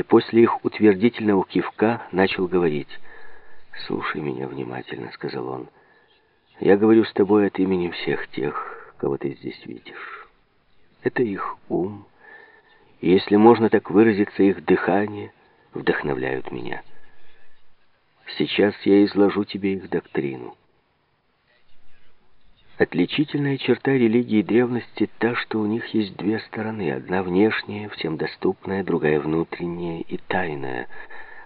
и после их утвердительного кивка начал говорить. «Слушай меня внимательно», — сказал он. «Я говорю с тобой от имени всех тех, кого ты здесь видишь. Это их ум, и, если можно так выразиться, их дыхание вдохновляют меня. Сейчас я изложу тебе их доктрину». Отличительная черта религии древности та, что у них есть две стороны. Одна внешняя, всем доступная, другая внутренняя и тайная.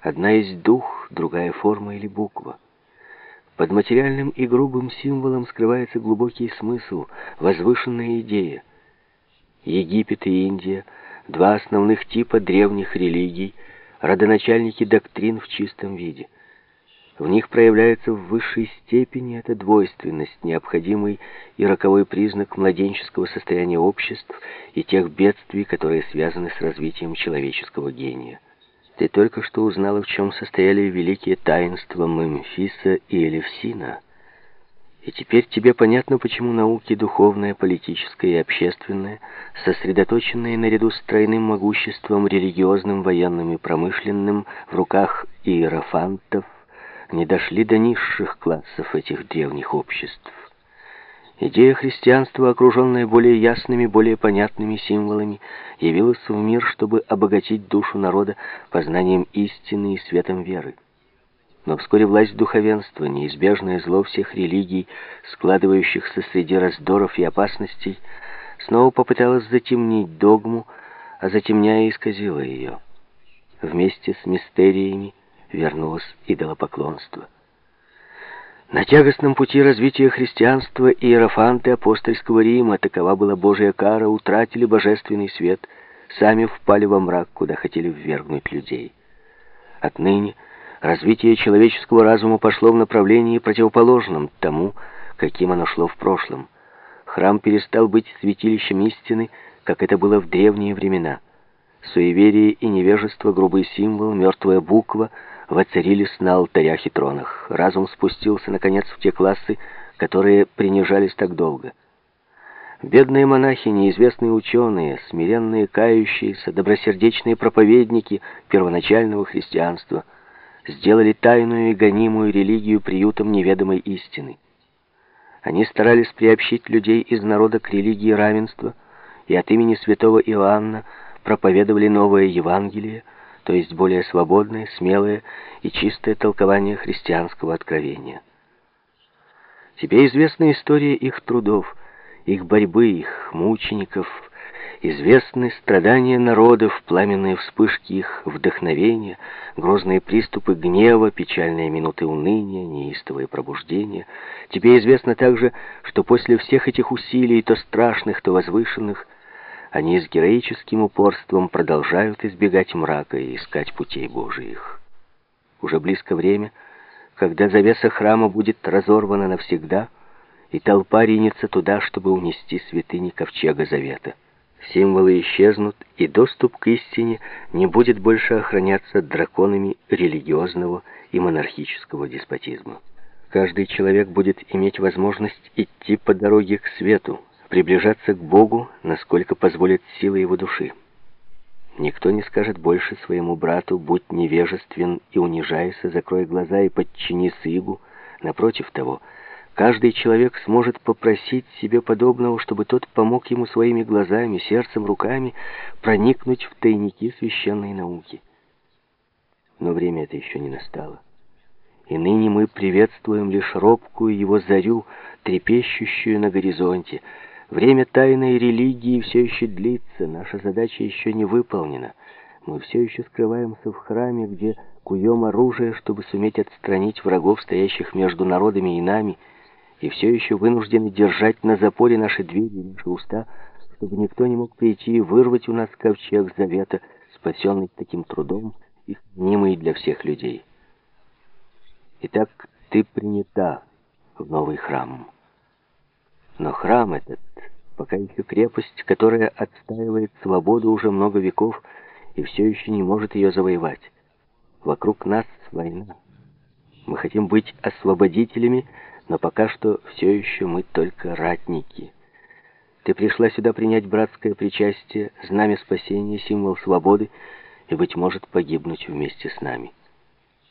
Одна есть дух, другая форма или буква. Под материальным и грубым символом скрывается глубокий смысл, возвышенная идея. Египет и Индия — два основных типа древних религий, родоначальники доктрин в чистом виде. В них проявляется в высшей степени эта двойственность, необходимый и роковой признак младенческого состояния обществ и тех бедствий, которые связаны с развитием человеческого гения. Ты только что узнала, в чем состояли великие таинства Мемфиса и Элевсина. И теперь тебе понятно, почему науки духовная, политическая и общественная, сосредоточенные наряду с тройным могуществом религиозным, военным и промышленным в руках иерофантов, не дошли до низших классов этих древних обществ. Идея христианства, окруженная более ясными, более понятными символами, явилась в мир, чтобы обогатить душу народа познанием истины и светом веры. Но вскоре власть духовенства, неизбежное зло всех религий, складывающихся среди раздоров и опасностей, снова попыталась затемнить догму, а затемняя исказила ее. Вместе с мистериями вернулось идолопоклонство. На тягостном пути развития христианства иерофанты апостольского Рима, такова была Божья кара, утратили божественный свет, сами впали во мрак, куда хотели ввергнуть людей. Отныне развитие человеческого разума пошло в направлении противоположном тому, каким оно шло в прошлом. Храм перестал быть святилищем истины, как это было в древние времена. Суеверие и невежество, грубый символ, мертвая буква — воцарились на алтарях и тронах. Разум спустился, наконец, в те классы, которые принижались так долго. Бедные монахи, неизвестные ученые, смиренные кающиеся, добросердечные проповедники первоначального христианства сделали тайную и гонимую религию приютом неведомой истины. Они старались приобщить людей из народа к религии равенства и от имени святого Иоанна проповедовали новое Евангелие, то есть более свободное, смелое и чистое толкование христианского откровения. Тебе известна история их трудов, их борьбы, их мучеников, известны страдания народов, пламенные вспышки их вдохновения, грозные приступы гнева, печальные минуты уныния, неистовые пробуждения. Тебе известно также, что после всех этих усилий, то страшных, то возвышенных, они с героическим упорством продолжают избегать мрака и искать путей Божиих. Уже близко время, когда завеса храма будет разорвана навсегда, и толпа ринется туда, чтобы унести святыни Ковчега Завета. Символы исчезнут, и доступ к истине не будет больше охраняться драконами религиозного и монархического деспотизма. Каждый человек будет иметь возможность идти по дороге к свету, приближаться к Богу, насколько позволит сила его души. Никто не скажет больше своему брату, будь невежествен и унижайся, закрой глаза и подчини сыгу. Напротив того, каждый человек сможет попросить себе подобного, чтобы тот помог ему своими глазами, сердцем, руками проникнуть в тайники священной науки. Но время это еще не настало. И ныне мы приветствуем лишь робкую его зарю, трепещущую на горизонте, Время тайной религии все еще длится, наша задача еще не выполнена. Мы все еще скрываемся в храме, где куем оружие, чтобы суметь отстранить врагов, стоящих между народами и нами, и все еще вынуждены держать на запоре наши двери и наши уста, чтобы никто не мог прийти и вырвать у нас ковчег завета, спасенный таким трудом и хранимый для всех людей. Итак, ты принята в новый храм. Но храм этот, пока еще крепость, которая отстаивает свободу уже много веков и все еще не может ее завоевать. Вокруг нас война. Мы хотим быть освободителями, но пока что все еще мы только ратники. Ты пришла сюда принять братское причастие, знамя спасения, символ свободы, и, быть может, погибнуть вместе с нами.